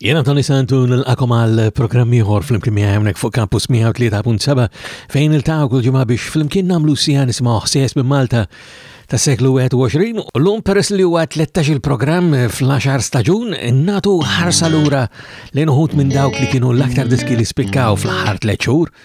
Jena Tony Santu nil-akom għal programm ieħor flimkien miegħi hawnhekk fuq Campus 103.7 fejn il-taw kull ġimgħa biex flimkien nagħmlu sija nisimgħu ħsies minn Malta ta' seklu 21 u l-lum peress li huwa 13 il-programm fl-10 staġun natu ħarsa lura lejn uħut minn dawk li kienu l-aktar diski li spikkaw fl-aħħar tliet xhur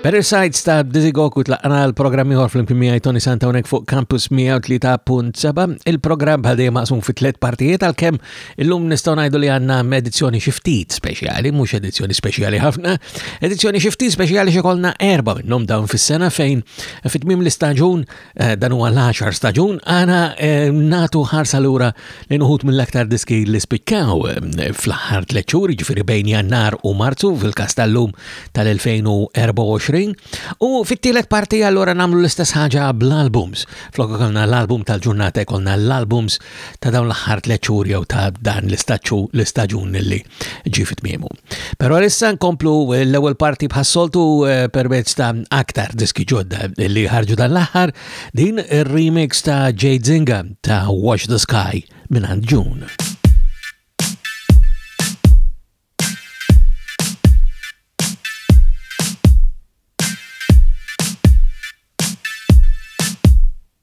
Parasites ta' Dizigok u tlaqna l-programm ieħor fl-imkien miegħi Tony Santa hawnhekk fuq Campus 103.7. Il-programm bħal dejjem maqsum fi tliet partijiet għalkemm illum nistgħu ngħidu li għandna edizzjoni xi ftit speċjali, mhux edizzjoni speċjali ħafna. Edizzjoni xi ftit speċjali xi kollna erba' minnhom dawn fis-sena fejn fit-tmiem l-istaġun Eh, dan huwa l-10 staġun, għana eh, natu ħarsa lura li nħut mill-aktar diski li spikkaw eh, fl-aħħar tliet xhur, ġifieri bejn Jannar u Marzu fil-każ tal-lum tal-2024. U fit-tielet parti allura nagħmlu l-istess ħaġa bl-albums. Flok kolna l-album tal-ġurnata jkollna l-albums ta' dawn l-aħħar tliet xhur jew ta' dan l-istaġun li ġi fit-tmiemu. Però issa nkomplu l-ewwel parti bħas-soltu eh, permezz ta' aktar diski ġodda li ħarġu dan l-aħħar din ir-remix ta' Jade Zinga ta' Watch the Sky minn June.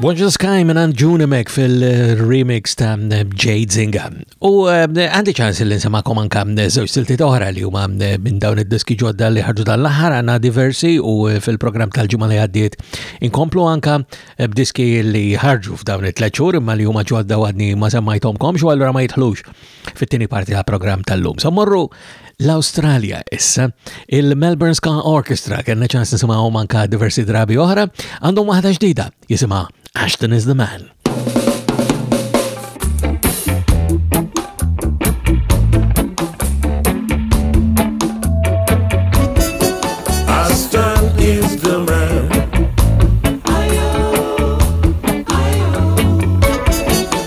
Watch the Sky minn għand Junimek fil-remix ta' Jade Zinga. U eh, għandi ċans li nsemakom anka eh, zewġ silti oħra li huma eh, minn dawn id-diski ġodda li ħarġu dan l-aħħar għandna diversi u fil-programm tal-ġimgħa li għaddiet inkomplu anka b'diski li ħarġu f'dawn it-tliet xhur imma li huma ġodda għadni ma semmajthomkomx u allura ma jitħlux fit-tieni parti ta' programm tal-lum. Sa morru l-Awstralja issa, il-Melbourne Ska Orchestra kellna ċans nisimgħu manka diversi drabi oħra, għandhom waħda ġdida jisimha Ashton is the Man.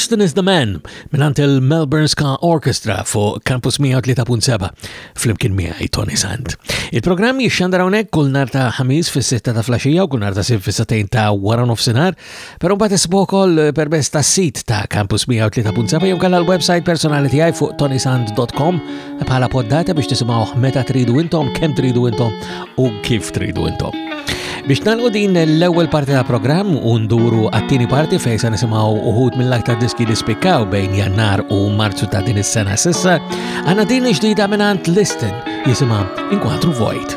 Ashton is the Man minant il-Melbourne Ska Orchestra fuq Campus 103.7 fl-imkien miħaj Tony Sand. Il-programm jixxandar hawnhekk kull nar ta' ħamis fis-sitta ta' flaxija u kull nar ta' sib fis-satejn ta' wara nofsinhar Pero mbagħad ismu wkoll eh, permezz tas-sit ta' Campus 103.7 jew kellha l-website personali tiegħi fuq tonisand.com bħala poddata biex tisimgħuh meta tridu intom, kemm tridu intom u kif tridu intom. Biex nalqu din l-ewwel parti ta' programm u nduru għat-tieni parti fejn se nisimgħu uħud mill-aktar diski li spikkaw bejn Jannar u Marzu ta' din is-sena sissa, għandna din ġdida minn Listen jisimha Inkwatru Void.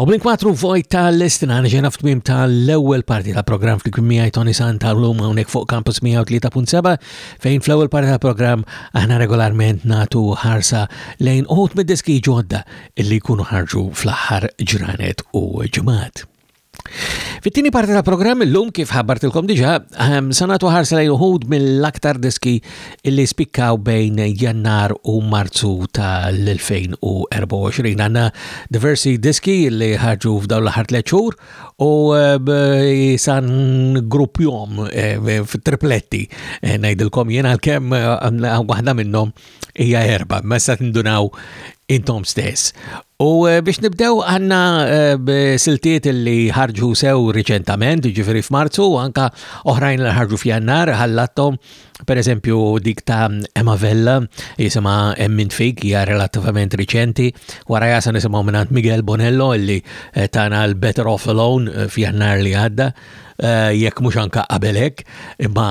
U minn kwatru vojt tal-estina ġena f'tmim tal-ewwel parti ta' programm fl miegħi Tony Santa llum hawnhekk fuq Campus 103.7 fejn fl-ewwel parti ta' programm aħna regolarment natu ħarsa lejn uħut mid-diski ġodda illi jkunu ħarġu fl-aħħar ġranet u ġimgħat. Fit-tieni parti ta' programm illum kif ħabbartilkom diġà, ehm, sanatu ħarsa lejn uħud mill-aktar diski illi spikkaw bejn jannar u marzu tal-2024. Għanna diversi diski illi ħarġu f'dawn l-ħar tleċur u eh, san grupp jom eh, f'tripletti eh, najdilkom jena l-kem waħda minnom hija erba, messa tindunaw intom stess. U eh, biex nibdew għanna eh, siltiet li ħarġu sew riċentament, ġifiri f'Marzu, anka oħrajn li ħarġu f'jannar, ħallattom Pereżempju, dik ta' Emma Vella, jisimha Hemm Min Fik, hija relattivament riċenti, wara jasa nisimgħu mingħand Miguel Bonello li eh, tana l-Better Off Alone eh, f'jannar li għadda, eh, jekk mhux anka qabel hekk, imma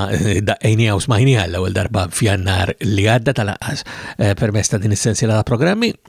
daqqejnija u smajnija l-ewwel darba f'jannar li għadda tal-aqqas permess ta' din is-sensiela ta' programmi.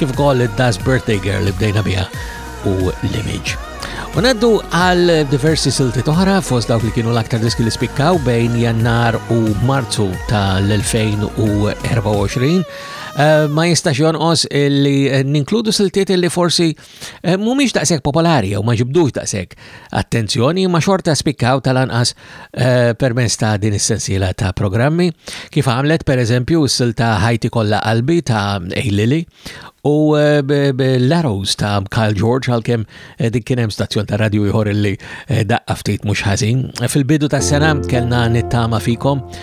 kif ukoll id-Das Birthday Girl li bdejna biha u l-Image. U naddu għal diversi silti toħra fost dawk li kienu l-aktar diski li spikkaw bejn jannar u marzu tal-2024. Eh, ma jistax jonqos li ninkludu siltiet li forsi Eh, mhumiex daqshekk popolari jew ma ġibdux daqshekk attenzjoni ma xorta spikkaw tal-anqas eh, permezz ta' din is-sensiela ta' programmi kif għamlet pereżempju s-silta Ħajti kollha qalbi ta' Ejlili u eh, l-Arrows ta' Carl George għalkemm dik kien hemm stazzjon ta' radju ieħor li daqqa ftit mhux ħażin. Fil-bidu tas-sena kellna nittama fikom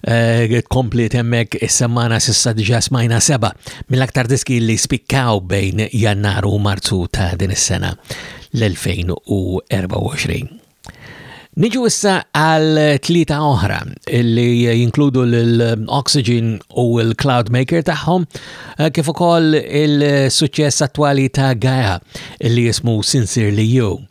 Eh, tkompliet hemmhekk is-semmana s'issa diġà smajna seba' mill-aktar diski li spikkaw bejn Jannar u Marzu ta' din is-sena l-2024. Niġu issa għal tlieta oħra li jinkludu l-Oxygen u l-Cloud Maker tagħhom eh, kif ukoll il-suċċess attwali ta' Gaia li jismu Sincerely You.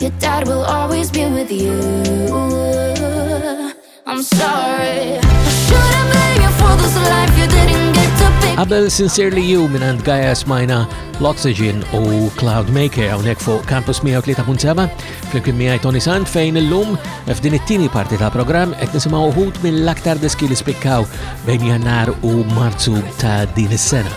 Your dad will always be with you. I'm sorry. Should I blame you for this life you didn't get to pick? Abel Sincerely You minn għand Gaia Smajna, L'Oxygen u Cloudmaker hawnhekk fuq Campus 103.7 flimkien miegħi Tony Sant fejn illum f'din it-tieni parti ta' programm qed nisimgħu wħud mill-aktar diski li spikkaw bejn Jannar u Marzu ta' din is-sena.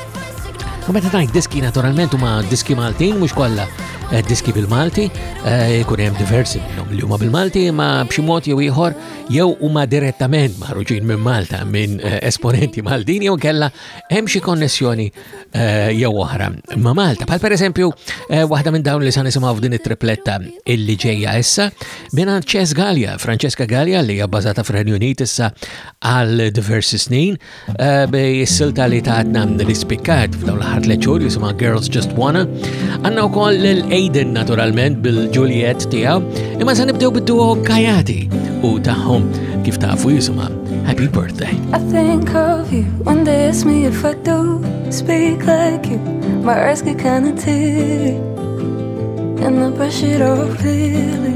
U meta ngħid diski naturalment huma diski Maltin mhux kollha eh, diski bil-Malti, eh, ikun hemm diversi minnhom li huma bil-Malti ma b'xi mod jew ieħor jew huma direttament maħruġin minn Malta minn eh, esponenti Maltin jew kella hemm xi konnessjoni jew oħra ma' Malta. Bħal pereżempju waħda minn dawn li sa nisimgħu f'din it-tripletta illi ġejja issa minn Ċes Gallia, Francesca Gallia li hija bbażata fir-Renju Unit issa għal diversi snin Eh, bej silta li taħtna li spikkat f'daw l-ħat leċur jisima Girls Just Wanna. Għanna u koll l-Aiden naturalment bil-Juliet tija, imma sa nibdew bid-duo Kajati u taħħom kif tafu jisima Happy Birthday. I think of you when they ask me if I do speak like you, my eyes get kinda teary and I brush it off clearly.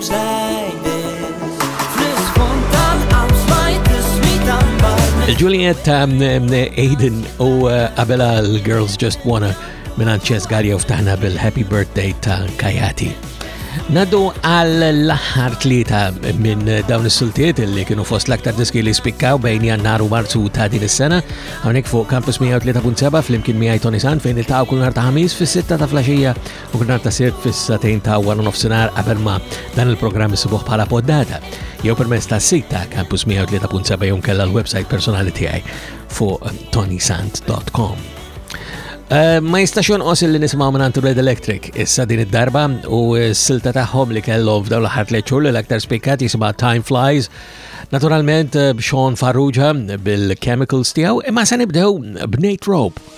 Il-Juliet ta' Aiden u uh, Abela l-Girls Just Wanna minna ċes Garja uftaħna bil-Happy Birthday ta' Kajati. Nadu għal l-aħħar tlieta minn dawn is-sultiet li kienu fost l-aktar diski li spikkaw bejn jannar u marzu ta' din is-sena. Hawnhekk fuq Campus 103.7 flimkien miegħi Tony San fejn il-taw kull nhar ta' ħamis fis-sitta ta' flaxija u għnar ta' sirt fis-satejn ta' wara nofsinar qabel ma dan il-programm isibuh bħala poddata jew permezz ta' sit ta' Campus 103.7 jew kella l-website personali tiegħi fuq eh, tonysant.com. Eh, ma jistax jonqos li nisimgħu minn Red Electric issa din id-darba u s-silta tagħhom li kellu f'dawn l-aħħar tliet xhur li l-aktar spikkat jisimha Time Flies. Naturalment eh, b'Sean Farrugia bil-Chemicals tiegħu imma se nibdew b'Nate Rope.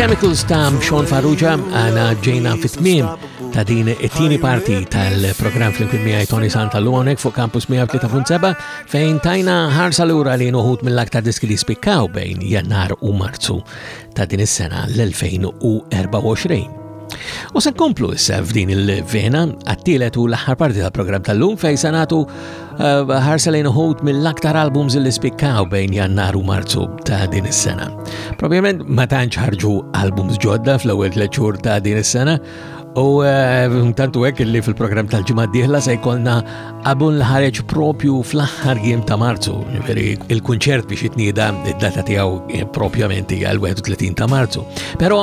Chemicals ta' Sean Farrugia għana ġejna fit-tmim ta' din it-tieni parti tal-programm fl-imkien miegħi Tony Santa Luonek fuq Campus 103.7 fejn tajna ħarsa lura li nuħut mill-aktar diski li spikkaw bejn Jannar u Marzu ta' din is-sena l-2024. U se nkomplu issa f'din il-vena għattilet u l-aħħar parti tal-programm tal-lum fej sanatu eh, ħarsa lejn uħut mill-aktar albums li spikkaw bejn jannar u marzu ta' din is-sena. Probablement ma tantx ħarġu albums ġodda fl-ewwel tliet xhur ta' din is-sena U eh, tantu hekk li fil-programm tal-ġimgħa diħla se jkollna abun l-ħareġ propju fl-aħħar jiem ta' Marzu, veri il-kunċert biex jitnieda id-data tiegħu eh, propjament hija l-31 ta' Marzu. Però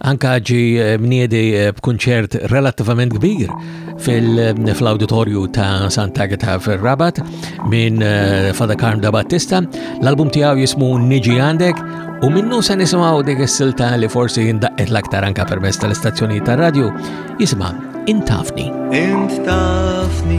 Anka ġi mniedi b'kunċert relattivament kbir fil-auditorju ta' Santa Agata fil-Rabat minn Fada Karm da Battista. L-album tiegħu jismu Niġi Għandek U minnu se nisimgħu dik is-silta li forsi jindaqqet l-aktar anka permezz tal-istazzjoni tar-radju, jisimha Intafni. Intafni.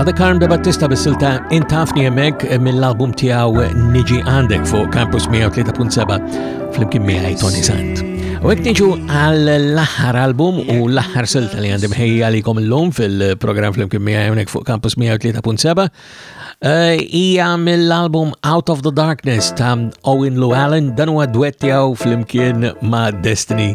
Father Karm de Battista bis-silta intafni hemmhekk mill-album tiegħu Niġi Għandek fuq Campus 103.7 flimkien miegħi Tony Sant. U hekk niġu għall-aħħar album u l-aħħar silta li għandi mħejja għalikom illum fil-programm flimkien miegħi hawnhekk fuq Campus 103.7 eh, hija mill-album Out of the Darkness ta' Owen Llewellyn dan huwa dwetti flimkien ma' Destiny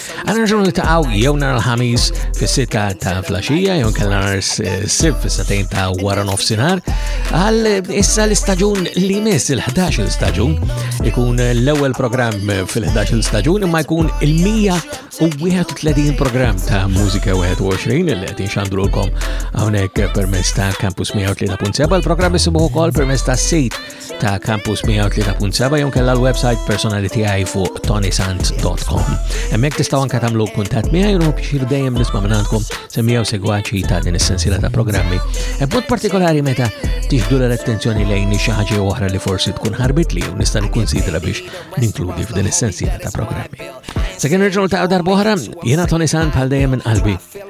Għanarġu nil-taqaw jew nar l-ħamis fis-sita ta' flasġija jew kalla nar sib fis-satajn ta' wara nofsinar għal issa l-istaġun li mis il-11 staġun ikun l-ewwel programm fil-11 staġun imma jkun il-131 programm ta' mużika 21 li qed inxandrulkom hawnhekk permezz ta' Campus 103.7 il-programm isibuh ukoll permezz ta' sit ta' Campus 103.7 jew kella l-website personali tiegħi fuq tonisant.com. Hemmhekk tistgħu anke tagħmlu kuntatt miegħi u bixir dejjem nisma' minn għandkom semmijaw segwaċi ta' din is-sensiela ta' programmi. E b'mod partikolari meta tiġdu l-attenzjoni lejn xi ħaġa oħra li forsi tkun ħarbit li u nista' nikkunsidra biex ninkludi f'din is-sensiela ta' programmi. Sakemm nerġgħu ta' darba oħra, jiena Tony Sant bħal dejjem minn qalbi.